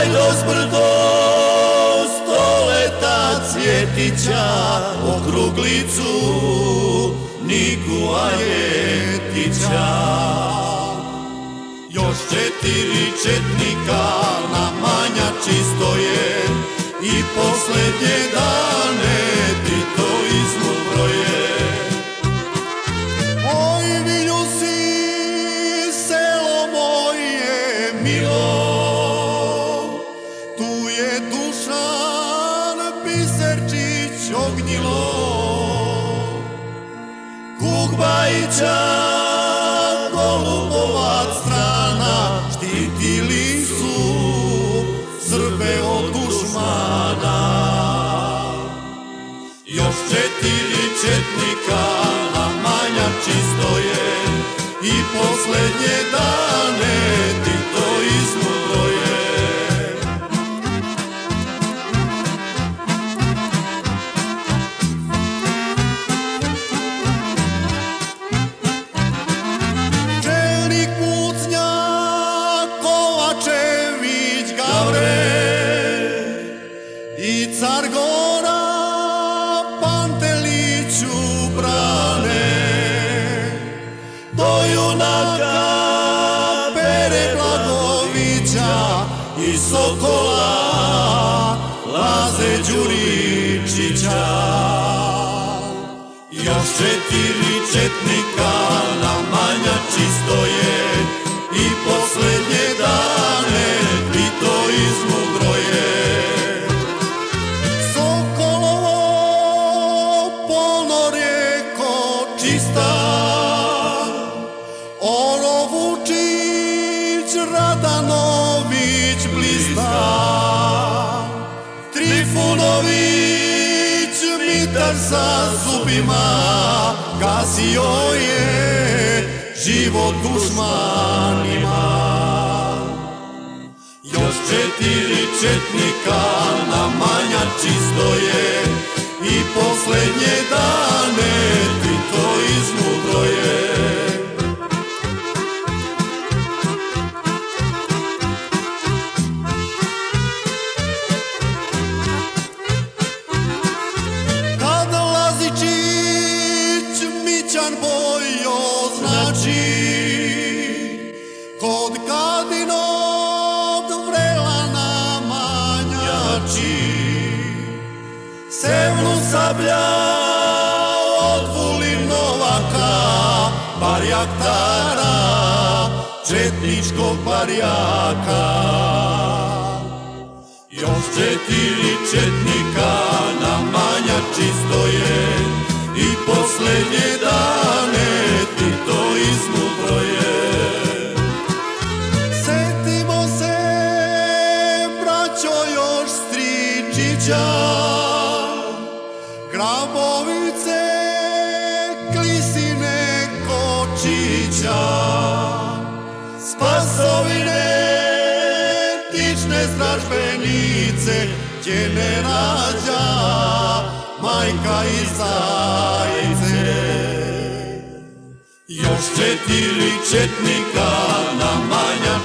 Pajdo zbrdo stoleta cvjetića Okruglicu Niku Ajetića Još četiri četnika na manja čisto je I posljednje dane огнило, Кукбайча, голубова страна, štitili su Srbe od dušmana. Još četiri četnika na manjači stoje i poslednje dane ti Gora Panteliću brane do junaka Pere Blagovića i Sokola Laze Đuričića. Još četiri četnika na čisto je I posljednje čista Oro Vučić Radanović blista Trifunović Mitar sa zubima Gasio je život dušmanima Još četiri četnika na manja čisto je I posljednje dane ti to Sevnu sablja od Vulinovaka Barjaktara Četničkog barjaka. Još četiri četnika Grabovice, klisine, kočića Spasovine, tične stražbenice, Tjene rađa, majka i zajice. Još četiri četnika na manja